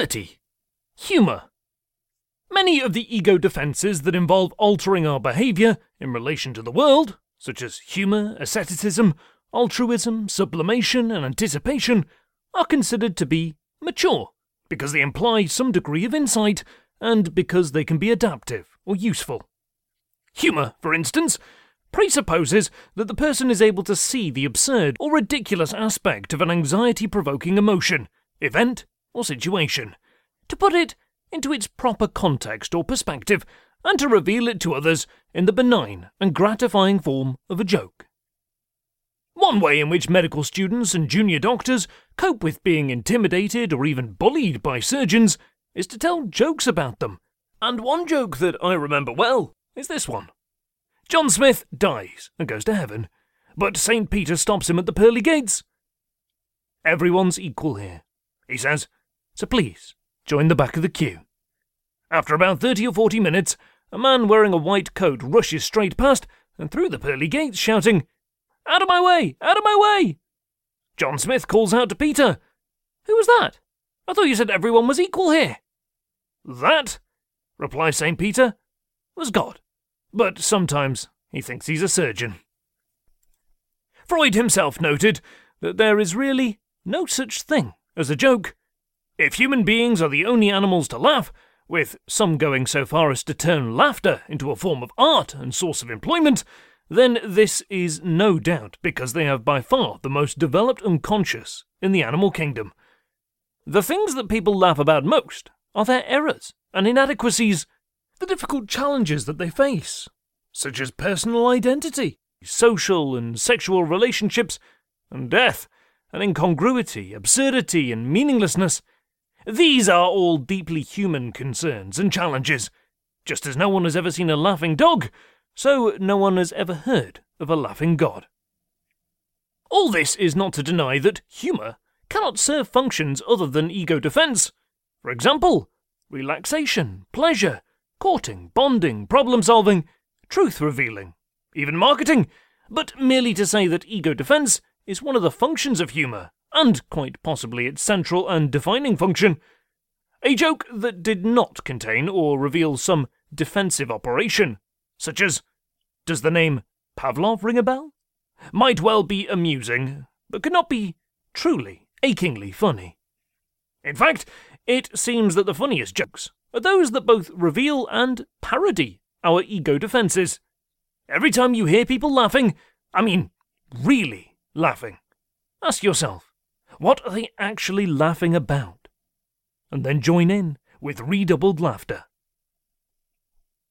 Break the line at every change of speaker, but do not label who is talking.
30. Humour. Many of the ego defences that involve altering our behaviour in relation to the world, such as humour, asceticism, altruism, sublimation, and anticipation, are considered to be mature because they imply some degree of insight and because they can be adaptive or useful. Humour, for instance, presupposes that the person is able to see the absurd or ridiculous aspect of an anxiety provoking emotion, event, or situation, to put it into its proper context or perspective, and to reveal it to others in the benign and gratifying form of a joke. One way in which medical students and junior doctors cope with being intimidated or even bullied by surgeons is to tell jokes about them. And one joke that I remember well is this one John Smith dies and goes to heaven, but St. Peter stops him at the pearly gates. Everyone's equal here, he says, so please join the back of the queue. After about 30 or 40 minutes, a man wearing a white coat rushes straight past and through the pearly gates, shouting, Out of my way! Out of my way! John Smith calls out to Peter, Who was that? I thought you said everyone was equal here. That, replies St. Peter, was God. But sometimes he thinks he's a surgeon. Freud himself noted that there is really no such thing as a joke. If human beings are the only animals to laugh, with some going so far as to turn laughter into a form of art and source of employment, then this is no doubt because they have by far the most developed unconscious in the animal kingdom. The things that people laugh about most are their errors and inadequacies, the difficult challenges that they face, such as personal identity, social and sexual relationships, and death, and incongruity, absurdity, and meaninglessness. These are all deeply human concerns and challenges. Just as no one has ever seen a laughing dog, so no one has ever heard of a laughing god. All this is not to deny that humour cannot serve functions other than ego defence. For example, relaxation, pleasure, courting, bonding, problem solving, truth revealing, even marketing, but merely to say that ego defence is one of the functions of humour, and quite possibly its central and defining function. A joke that did not contain or reveal some defensive operation, such as Does the name Pavlov ring a bell? might well be amusing, but could not be truly, achingly funny. In fact, it seems that the funniest jokes are those that both reveal and parody our ego defences. Every time you hear people laughing, I mean, really laughing, ask yourself, what are they actually laughing about? And then join in with redoubled laughter.